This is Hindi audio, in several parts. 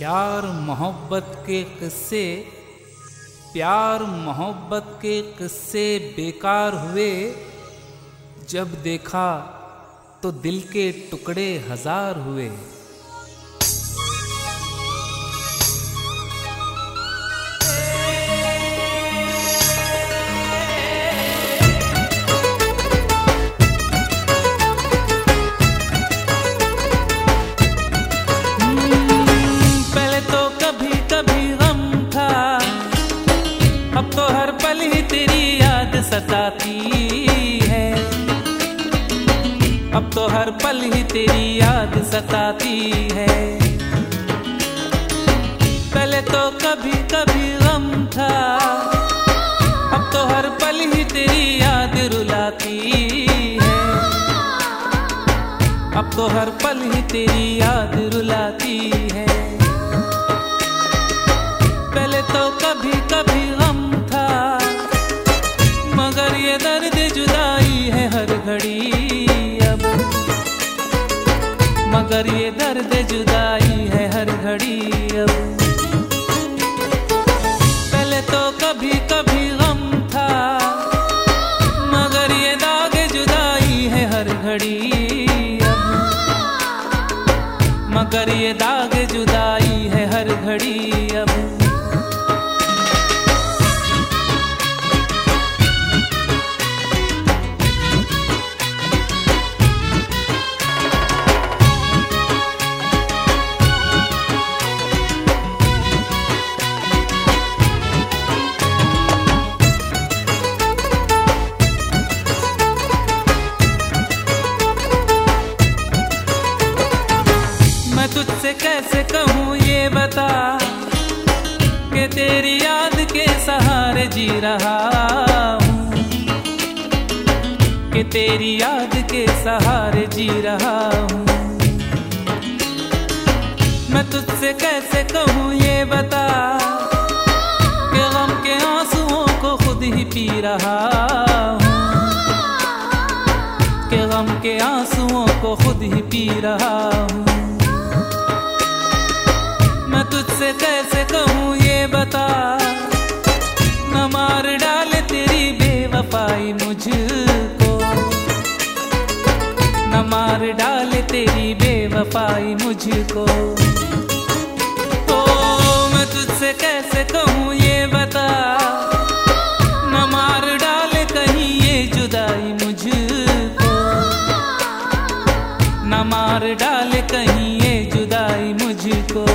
प्यार मोहब्बत के किस्से, प्यार मोहब्बत के किस्से बेकार हुए। जब देखा तो दिल के टुकड़े हज़ार हुए। तो हर पल ही तेरी याद सताती है। पहले तो कभी कभी गम था, अब तो हर पल ही तेरी याद रुलाती है। अब तो हर पल ही तेरी याद रुलाती है। मगर ये दर्द जुदाई है हर घड़ी अब। पहले तो कभी कभी गम था, मगर ये दाग जुदाई है हर घड़ी अब। मगर ये दाग कैसे कहूँ ये बता कि तेरी याद के सहारे जी रहा हूँ। कि तेरी याद के सहारे जी रहा हूँ। मैं तुझसे कैसे कहूँ ये बता कि गम के आंसुओं को खुद ही पी रहा हूँ। कि गम के आंसुओं को खुद ही पी रहा हूँ। कैसे कहूँ ये बता, न मार डाले तेरी बेवफाई मुझको। न मार डाले तेरी बेवफाई मुझको। तो मैं तुझसे कैसे कहूँ ये बता, न मार डाले कहीं ये जुदाई मुझको। न मार डाले कहीं ये जुदाई मुझको।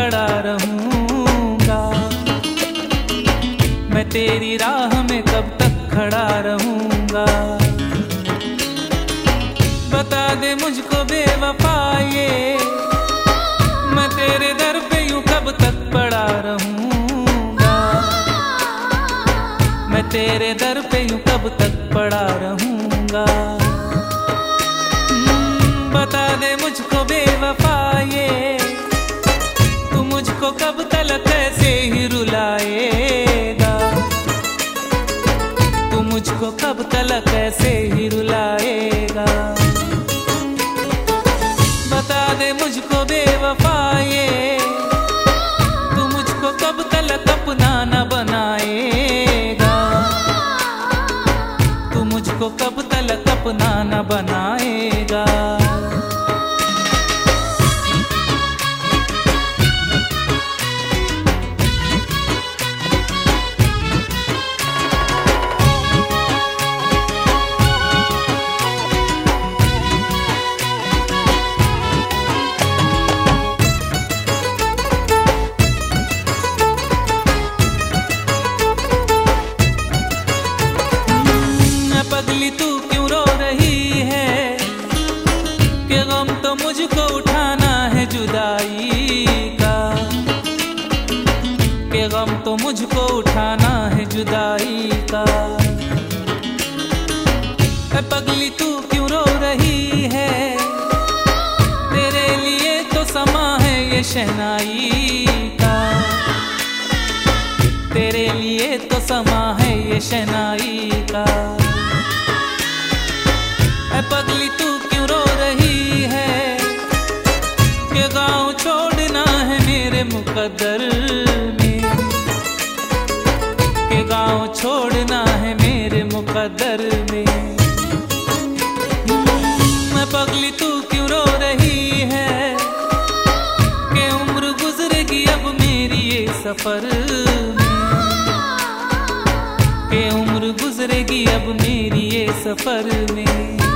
खड़ा रहूँगा। मैं तेरी राह में कब तक खड़ा रहूँगा। बता दे मुझको बेवफा ये। मैं तेरे दर पे यूँ कब तक पड़ा रहूँगा। मैं तेरे दर पे यूँ कब तक पड़ा रहूँगा। हम्म, बता दे शहनाई का। तेरे लिए तो समा है ये शहनाई का। पगली, तू क्यों रो रही है? के गाँव छोड़ना है मेरे मुकद्दर में। के गाँव छोड़ना है मेरे मुकद्दर में मैं। सफ़र। में के उम्र गुजरेगी अब मेरी ये सफ़र में।